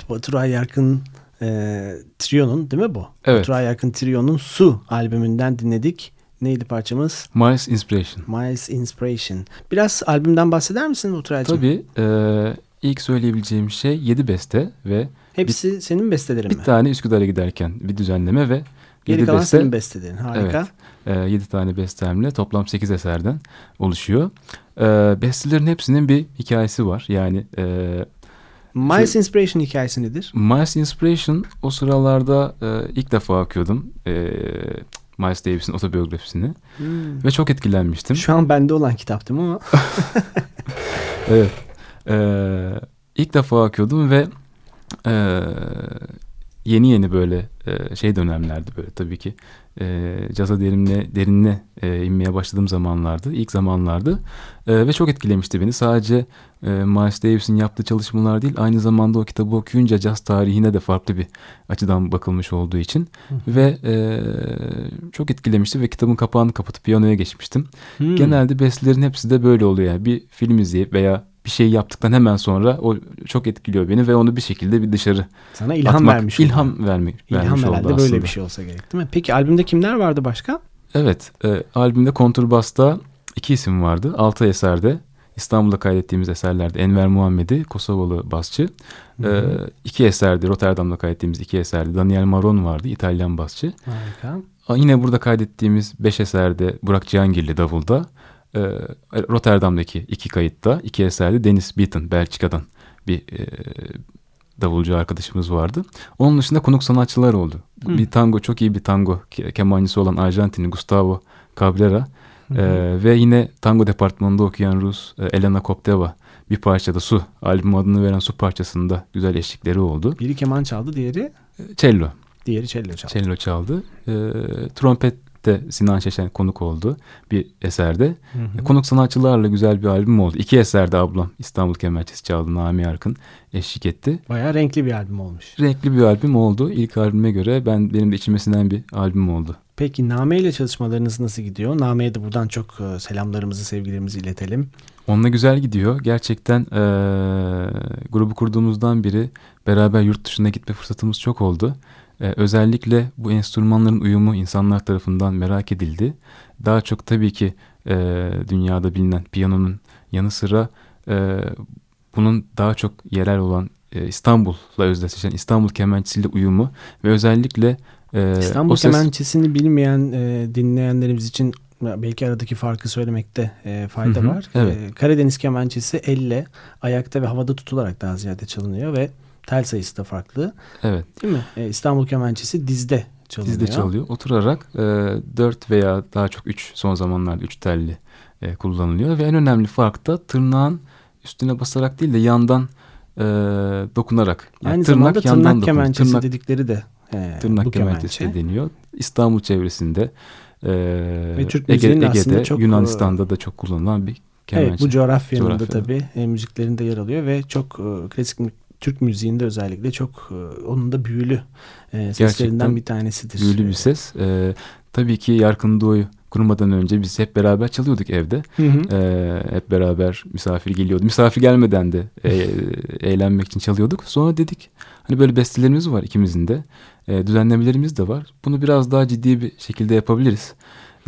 [SPEAKER 2] Baturay Yarkın e, Trio'nun değil mi bu?
[SPEAKER 3] Evet.
[SPEAKER 2] Baturay Yarkın Trio'nun Su albümünden dinledik. Neydi parçamız?
[SPEAKER 3] Miles Inspiration.
[SPEAKER 2] Miles Inspiration. Biraz albümden bahseder misin Baturay'cığım?
[SPEAKER 3] Tabii e, ilk söyleyebileceğim şey 7 beste ve
[SPEAKER 2] Hepsi bir, senin bestelerin
[SPEAKER 3] bir
[SPEAKER 2] mi?
[SPEAKER 3] Bir tane Üsküdar'a giderken bir düzenleme ve
[SPEAKER 2] Geri kalan beste, senin bestelerin. Harika.
[SPEAKER 3] Evet. E, 7 tane bestemle toplam 8 eserden oluşuyor. E, bestelerin hepsinin bir hikayesi var. Yani e,
[SPEAKER 2] Miles şu, Inspiration hikayesi nedir?
[SPEAKER 3] Miles Inspiration o sıralarda e, ilk defa okuyordum. E, Miles Davis'in otobiyografisini. Hmm. Ve çok etkilenmiştim.
[SPEAKER 2] Şu an bende olan kitaptım ama.
[SPEAKER 3] evet. Ee, ilk defa okuyordum ve e, yeni yeni böyle e, şey dönemlerdi böyle tabii ki e, caza derinle derinle e, inmeye başladığım zamanlardı ilk zamanlardı e, ve çok etkilemişti beni sadece e, Miles Davis'in yaptığı çalışmalar değil aynı zamanda o kitabı okuyunca caz tarihine de farklı bir açıdan bakılmış olduğu için Hı. ve e, çok etkilemişti ve kitabın kapağını kapatıp piyanoya geçmiştim. Hı. Genelde bestlerin hepsi de böyle oluyor yani bir film izleyip veya bir şey yaptıktan hemen sonra o çok etkiliyor beni ve onu bir şekilde bir dışarı
[SPEAKER 2] Sana ilham
[SPEAKER 3] atmak,
[SPEAKER 2] vermiş.
[SPEAKER 3] İlham vermek,
[SPEAKER 2] ilham
[SPEAKER 3] vermiş
[SPEAKER 2] herhalde
[SPEAKER 3] oldu aslında.
[SPEAKER 2] böyle bir şey olsa gerek değil mi? Peki albümde kimler vardı başka?
[SPEAKER 3] Evet, e, albümde konturbasta iki isim vardı. Altı eserde İstanbul'da kaydettiğimiz eserlerde Enver Muhammed'i Kosovalı basçı. Hı hı. E, iki eserde Rotterdam'da kaydettiğimiz iki eserde Daniel Maron vardı İtalyan basçı.
[SPEAKER 2] Harika.
[SPEAKER 3] Yine burada kaydettiğimiz beş eserde Burak Cihangirli davulda. E, Rotterdam'daki iki kayıtta iki eserde Deniz Beaton Belçika'dan bir e, davulcu arkadaşımız vardı. Onun dışında konuk sanatçılar oldu. Hı. Bir tango çok iyi bir tango kemancısı olan Arjantinli Gustavo Cabrera ee, ve yine tango departmanında okuyan Rus e, Elena Kopteva bir parçada Su albüm adını veren Su parçasında güzel eşlikleri oldu.
[SPEAKER 2] Biri keman çaldı diğeri?
[SPEAKER 3] Cello.
[SPEAKER 2] Diğeri cello çaldı.
[SPEAKER 3] Cello çaldı. Ee, trompet de Sinan Şeşen konuk oldu bir eserde. Hı hı. Konuk sanatçılarla güzel bir albüm oldu. İki eserde ablam İstanbul Kemerçesi çaldı. Nami Arkın eşlik etti.
[SPEAKER 2] Bayağı renkli bir albüm olmuş.
[SPEAKER 3] Renkli bir albüm oldu. İlk albüme göre ben benim de içime bir albüm oldu.
[SPEAKER 2] Peki Name ile çalışmalarınız nasıl gidiyor? Name'ye de buradan çok e, selamlarımızı, sevgilerimizi iletelim.
[SPEAKER 3] Onunla güzel gidiyor. Gerçekten e, grubu kurduğumuzdan beri beraber yurt dışına gitme fırsatımız çok oldu. Ee, özellikle bu enstrümanların uyumu insanlar tarafından merak edildi. Daha çok tabii ki e, dünyada bilinen piyanonun yanı sıra e, bunun daha çok yerel olan e, İstanbul'la özdeşleşen İstanbul kemençesiyle uyumu ve özellikle
[SPEAKER 2] e, İstanbul ses... kemençesini bilmeyen e, dinleyenlerimiz için belki aradaki farkı söylemekte e, fayda hı hı, var. Evet. E, Karadeniz kemençesi elle, ayakta ve havada tutularak daha ziyade çalınıyor ve tel sayısı da farklı.
[SPEAKER 3] Evet.
[SPEAKER 2] Değil mi? E, İstanbul kemençesi dizde çalınıyor.
[SPEAKER 3] Dizde çalıyor. Oturarak e, 4 veya daha çok 3 son zamanlarda 3 telli e, kullanılıyor. Ve en önemli fark da tırnağın üstüne basarak değil de yandan e, dokunarak.
[SPEAKER 2] Yani Aynı tırnak zamanda yandan tırnak kemençesi tırnak, dedikleri de
[SPEAKER 3] e, tırnak kemençesi kemençe. deniyor. İstanbul çevresinde e,
[SPEAKER 2] Ve Türk Ege, Ege'de,
[SPEAKER 3] çok, Yunanistan'da da çok kullanılan bir kemençe.
[SPEAKER 2] Evet bu coğrafyanın Coğrafya. da tabii e, müziklerinde yer alıyor ve çok e, klasik Türk müziğinde özellikle çok e, onun da büyülü e, seslerinden Gerçekten bir tanesidir.
[SPEAKER 3] Büyülü bir ses. E, tabii ki Yarkın Doğu'yu kurmadan önce biz hep beraber çalıyorduk evde. Hı hı. E, hep beraber misafir geliyordu. Misafir gelmeden de e, eğlenmek için çalıyorduk. Sonra dedik hani böyle bestelerimiz var ikimizin de. E, düzenlemelerimiz de var. Bunu biraz daha ciddi bir şekilde yapabiliriz.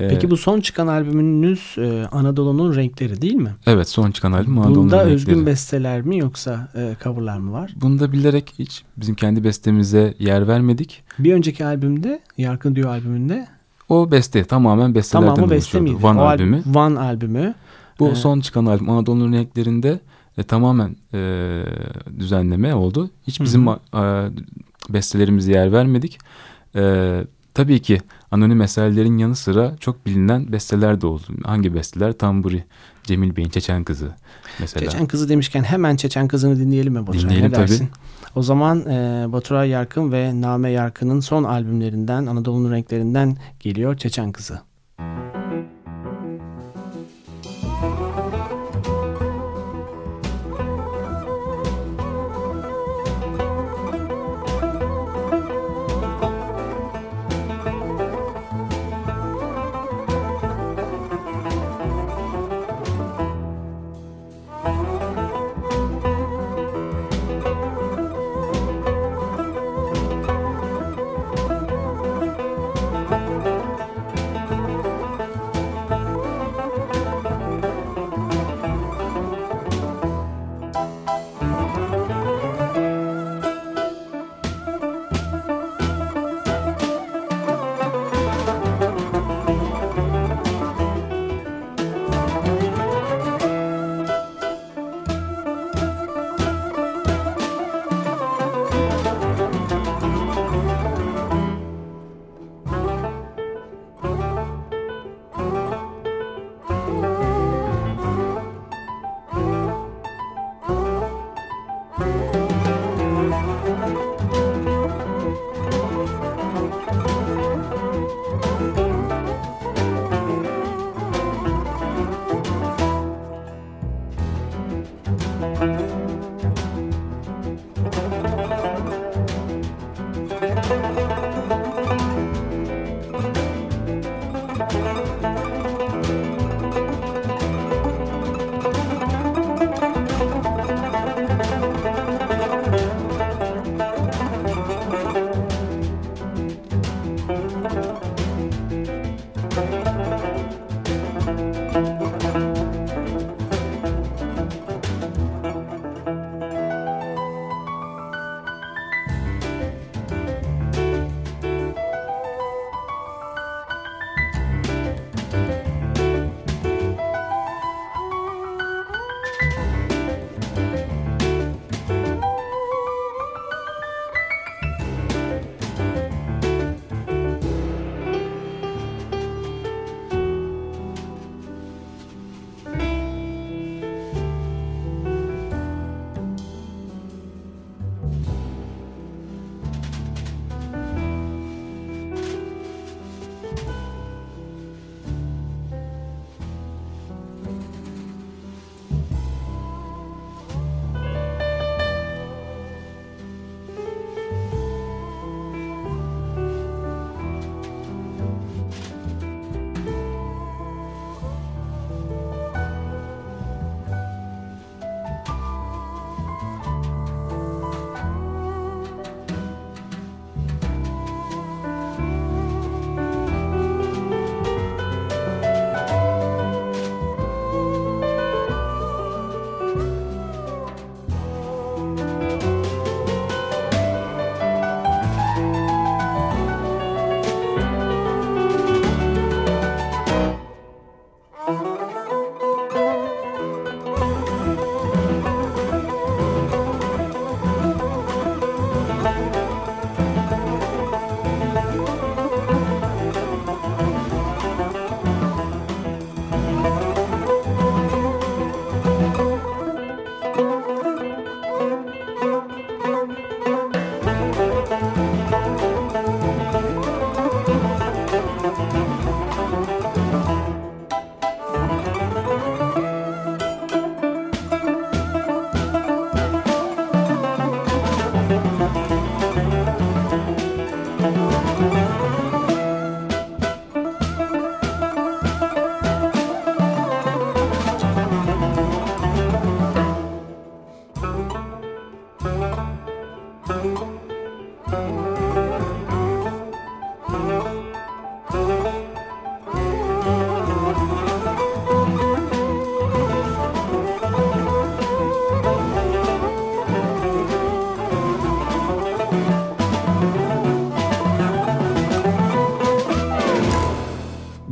[SPEAKER 2] Peki bu son çıkan albümünüz e, Anadolu'nun renkleri değil mi?
[SPEAKER 3] Evet son çıkan albüm Anadolu'nun
[SPEAKER 2] Bunda
[SPEAKER 3] renkleri.
[SPEAKER 2] özgün besteler mi yoksa e, coverlar mı var?
[SPEAKER 3] Bunda bilerek hiç bizim kendi bestemize yer vermedik.
[SPEAKER 2] Bir önceki albümde Yarkın Diyor albümünde
[SPEAKER 3] o beste tamamen bestelerden Tamamı beste miydi? Van
[SPEAKER 2] o
[SPEAKER 3] albümü.
[SPEAKER 2] Van albümü.
[SPEAKER 3] Bu ee, son çıkan albüm Anadolu'nun renklerinde e, tamamen e, düzenleme oldu. Hiç bizim e, bestelerimize yer vermedik. E, tabii ki anonim eserlerin yanı sıra çok bilinen besteler de oldu. Hangi besteler? Tamburi, Cemil Bey'in Çeçen Kızı mesela.
[SPEAKER 2] Çeçen Kızı demişken hemen Çeçen Kızı'nı dinleyelim mi Baturay?
[SPEAKER 3] Dinleyelim ne dersin? tabii.
[SPEAKER 2] O zaman e, Baturay Yarkın ve Name Yarkın'ın son albümlerinden, Anadolu'nun renklerinden geliyor Çeçen Kızı.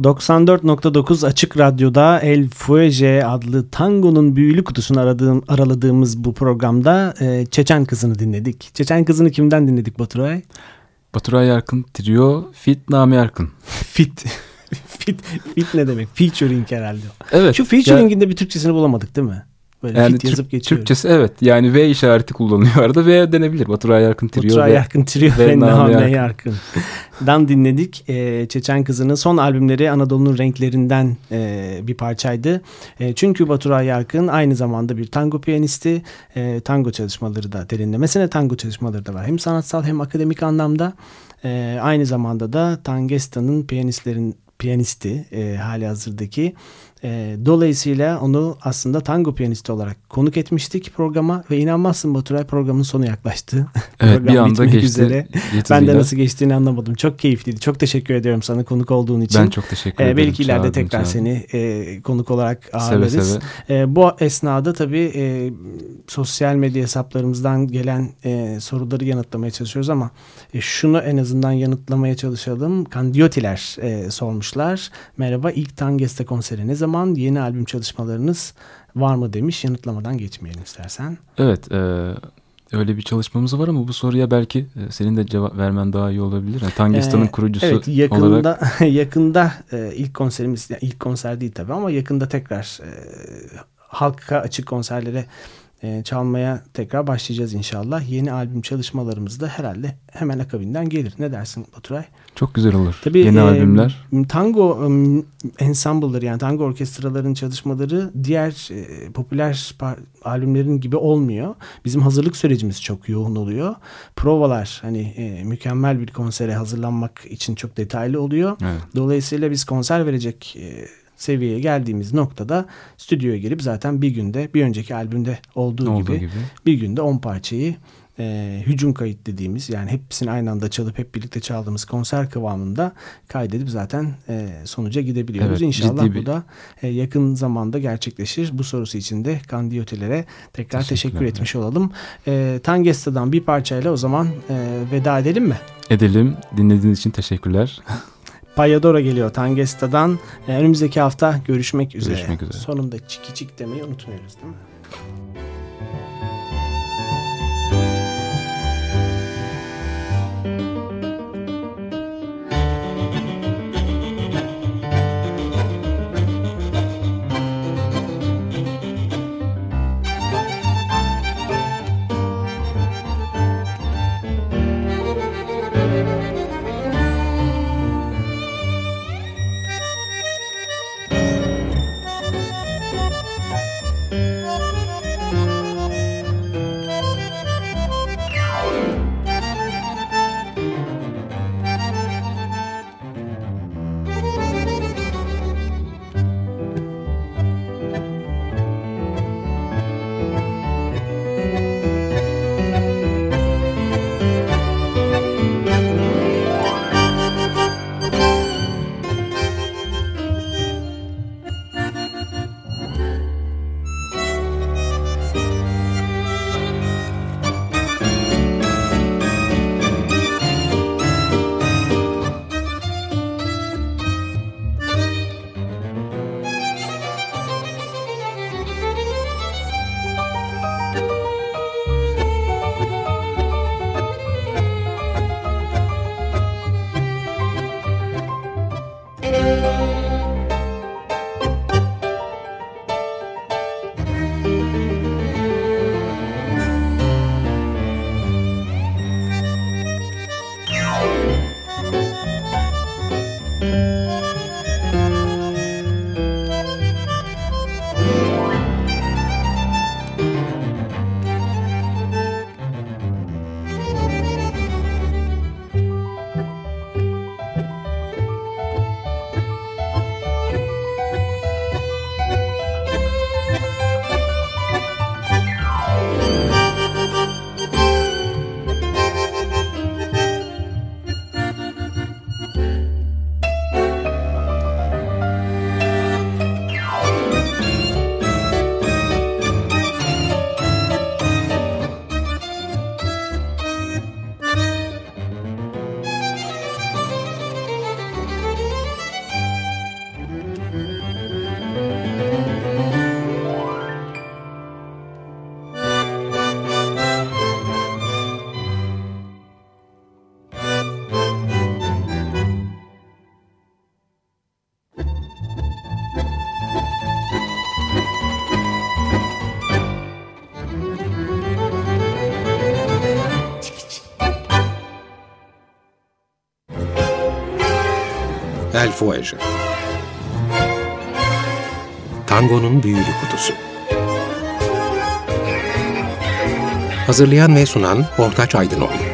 [SPEAKER 2] 94.9 Açık Radyo'da El Fuege adlı tangonun büyülü kutusunu aradığım, araladığımız bu programda e, Çeçen Kızı'nı dinledik. Çeçen Kızı'nı kimden dinledik Baturay?
[SPEAKER 3] Baturay Yarkın Trio, Fit Nami Yarkın.
[SPEAKER 2] Fit. fit, fit ne demek? Featuring herhalde.
[SPEAKER 3] Evet.
[SPEAKER 2] Şu featuring'in de bir Türkçesini bulamadık değil mi?
[SPEAKER 3] Böyle yani fit yazıp geçiyor. Türkçesi evet. Yani V işareti kullanıyor arada. V denebilir. Baturay Yarkın Trio.
[SPEAKER 2] Baturay Yarkın Trio ve, ve Name Yarkın. Dan dinledik. E, Çeçen Kızı'nın son albümleri Anadolu'nun renklerinden e, bir parçaydı. E, çünkü Baturay Yarkın aynı zamanda bir tango piyanisti. E, tango çalışmaları da derinlemesine tango çalışmaları da var. Hem sanatsal hem akademik anlamda. E, aynı zamanda da Tangesta'nın piyanistlerin piyanisti e, hali hazırdaki. E, dolayısıyla onu aslında tango piyanisti olarak konuk etmiştik programa ve inanmazsın Baturay programın sonu yaklaştı.
[SPEAKER 3] Evet bir anda geçti. Üzere.
[SPEAKER 2] Ben de nasıl geçtiğini anlamadım. Çok keyifliydi. Çok teşekkür ediyorum sana konuk olduğun için.
[SPEAKER 3] Ben çok teşekkür ederim.
[SPEAKER 2] E, belki ileride tekrar çağırdım. seni e, konuk olarak ağırlarız. Seve seve. E, bu esnada tabii e, sosyal medya hesaplarımızdan gelen e, soruları yanıtlamaya çalışıyoruz ama e, şunu en azından yanıtlamaya çalışalım. Kandiotiler e, sormuşlar. Merhaba ilk Tangeste konseri ne zaman? Zaman yeni albüm çalışmalarınız var mı demiş. Yanıtlamadan geçmeyelim istersen.
[SPEAKER 3] Evet. E, öyle bir çalışmamız var ama bu soruya belki e, senin de cevap vermen daha iyi olabilir. Yani Tangistan'ın ee, kurucusu evet,
[SPEAKER 2] yakında,
[SPEAKER 3] olarak.
[SPEAKER 2] yakında e, ilk konserimiz, yani ilk konser değil tabii ama yakında tekrar e, halka açık konserlere e, çalmaya tekrar başlayacağız inşallah. Yeni albüm çalışmalarımız da herhalde hemen akabinden gelir. Ne dersin Baturay?
[SPEAKER 3] Çok güzel olur. Tabii, Yeni e, albümler.
[SPEAKER 2] Tango e, ensemble'ları yani tango orkestraların çalışmaları diğer e, popüler albümlerin gibi olmuyor. Bizim hazırlık sürecimiz çok yoğun oluyor. Provalar hani e, mükemmel bir konsere hazırlanmak için çok detaylı oluyor. Evet. Dolayısıyla biz konser verecek e, seviyeye geldiğimiz noktada stüdyoya girip zaten bir günde bir önceki albümde olduğu, olduğu gibi, gibi bir günde 10 parçayı e, hücum kayıt dediğimiz yani hepsini aynı anda çalıp hep birlikte çaldığımız konser kıvamında kaydedip zaten e, sonuca gidebiliyoruz. Evet, İnşallah bir... bu da e, yakın zamanda gerçekleşir. Bu sorusu için de Kandiyotelere tekrar teşekkür etmiş olalım. E, Tangesta'dan bir parçayla o zaman e, veda edelim mi?
[SPEAKER 3] Edelim. Dinlediğiniz için teşekkürler.
[SPEAKER 2] Payadora geliyor Tangesta'dan. Ee, önümüzdeki hafta görüşmek üzere.
[SPEAKER 3] Görüşmek üzere.
[SPEAKER 2] Sonunda çiki çik demeyi unutmuyoruz değil mi?
[SPEAKER 1] Voyager Tango'nun Büyülü Kutusu. Hazırlayan ve sunan Ortaç Aydınoğlu